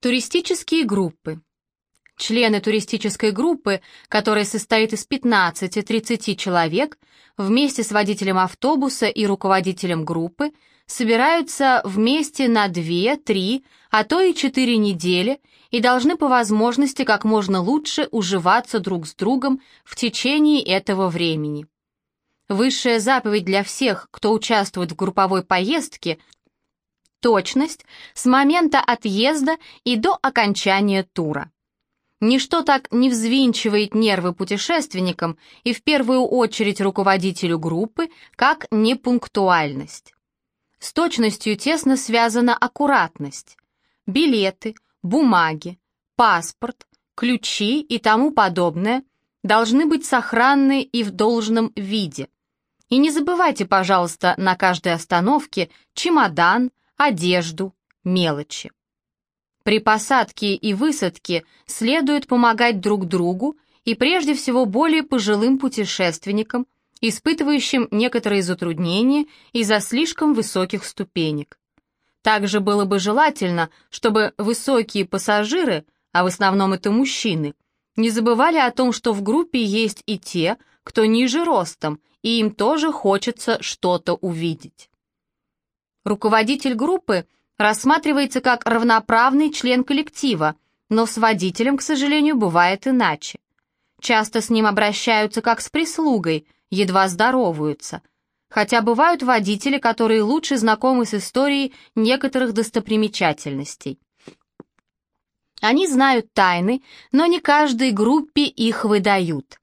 Туристические группы. Члены туристической группы, которая состоит из 15-30 человек, вместе с водителем автобуса и руководителем группы, собираются вместе на 2, 3, а то и 4 недели и должны по возможности как можно лучше уживаться друг с другом в течение этого времени. Высшая заповедь для всех, кто участвует в групповой поездке – точность с момента отъезда и до окончания тура. Ничто так не взвинчивает нервы путешественникам и в первую очередь руководителю группы, как непунктуальность. С точностью тесно связана аккуратность. Билеты, бумаги, паспорт, ключи и тому подобное должны быть сохранны и в должном виде. И не забывайте, пожалуйста, на каждой остановке чемодан, одежду, мелочи. При посадке и высадке следует помогать друг другу и прежде всего более пожилым путешественникам, испытывающим некоторые затруднения из-за слишком высоких ступенек. Также было бы желательно, чтобы высокие пассажиры, а в основном это мужчины, не забывали о том, что в группе есть и те, кто ниже ростом, и им тоже хочется что-то увидеть. Руководитель группы рассматривается как равноправный член коллектива, но с водителем, к сожалению, бывает иначе. Часто с ним обращаются как с прислугой, едва здороваются. Хотя бывают водители, которые лучше знакомы с историей некоторых достопримечательностей. Они знают тайны, но не каждой группе их выдают.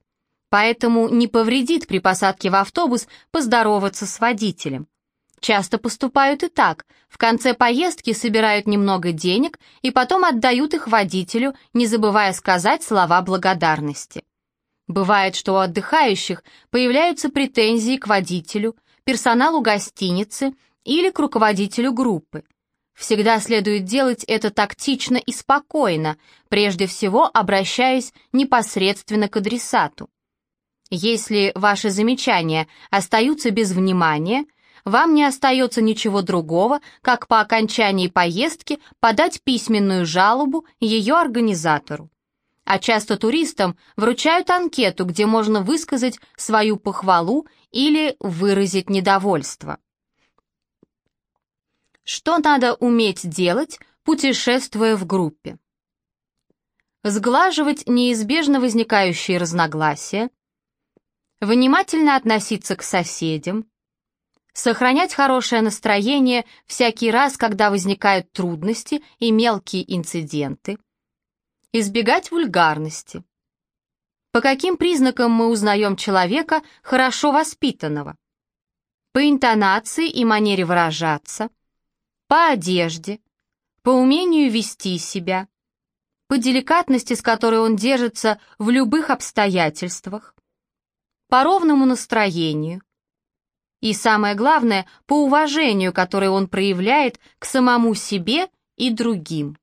Поэтому не повредит при посадке в автобус поздороваться с водителем. Часто поступают и так. В конце поездки собирают немного денег и потом отдают их водителю, не забывая сказать слова благодарности. Бывает, что у отдыхающих появляются претензии к водителю, персоналу гостиницы или к руководителю группы. Всегда следует делать это тактично и спокойно, прежде всего обращаясь непосредственно к адресату. Если ваши замечания остаются без внимания – вам не остается ничего другого, как по окончании поездки подать письменную жалобу ее организатору. А часто туристам вручают анкету, где можно высказать свою похвалу или выразить недовольство. Что надо уметь делать, путешествуя в группе? Сглаживать неизбежно возникающие разногласия, внимательно относиться к соседям, сохранять хорошее настроение всякий раз, когда возникают трудности и мелкие инциденты, избегать вульгарности. По каким признакам мы узнаем человека хорошо воспитанного? По интонации и манере выражаться, по одежде, по умению вести себя, по деликатности, с которой он держится в любых обстоятельствах, по ровному настроению, и самое главное, по уважению, которое он проявляет к самому себе и другим.